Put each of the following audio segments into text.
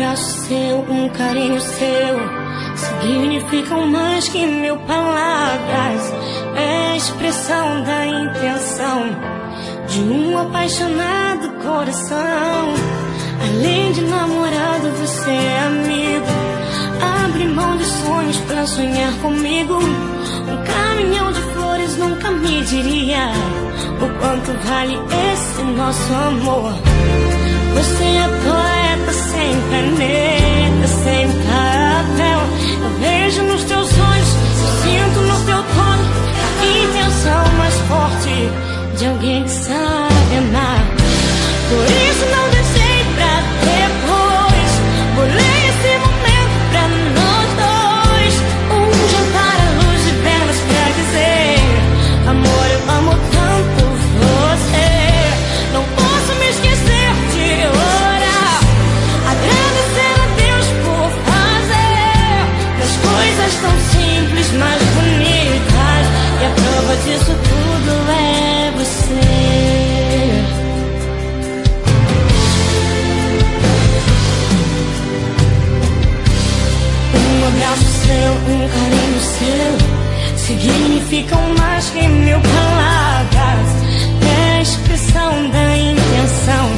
abraço seu, um carinho seu significam mais que mil palavras. É a expressão da intenção de um apaixonado coração. Além de namorado, você é amigo. Abre mão de sonhos pra sonhar comigo. Um caminhão de flores nunca me diria o quanto vale esse nosso amor. Você é poeta sem caneta, sem papel. Eu vejo nos teus olhos, sinto no teu tono a intenção mais forte de alguém que sabe amar. Por isso não disso tudo é você. Um abraço seu, um carinho seu, significam mais que mil palavras. É a expressão da intenção.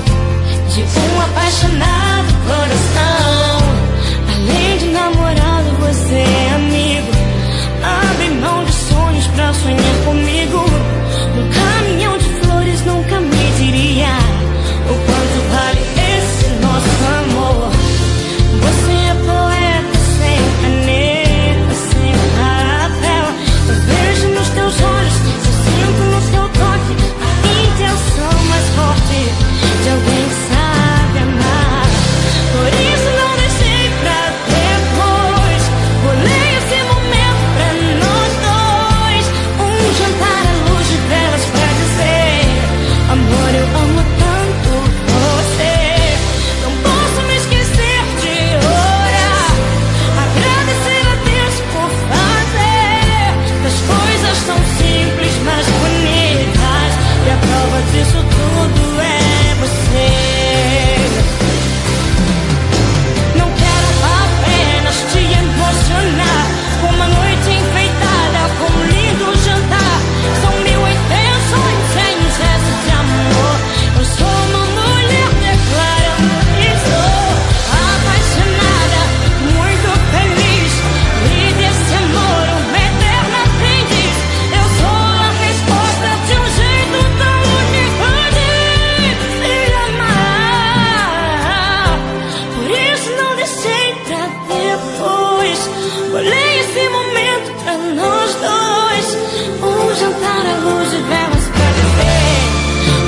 Olhei esse momento pra nós dois. Um jantar à luz de velas pra dizer: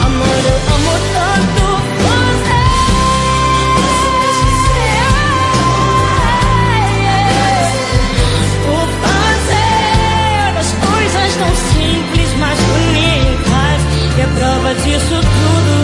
Amor, eu amo tanto você. o fazer das coisas tão simples, mas bonitas. E a é prova disso tudo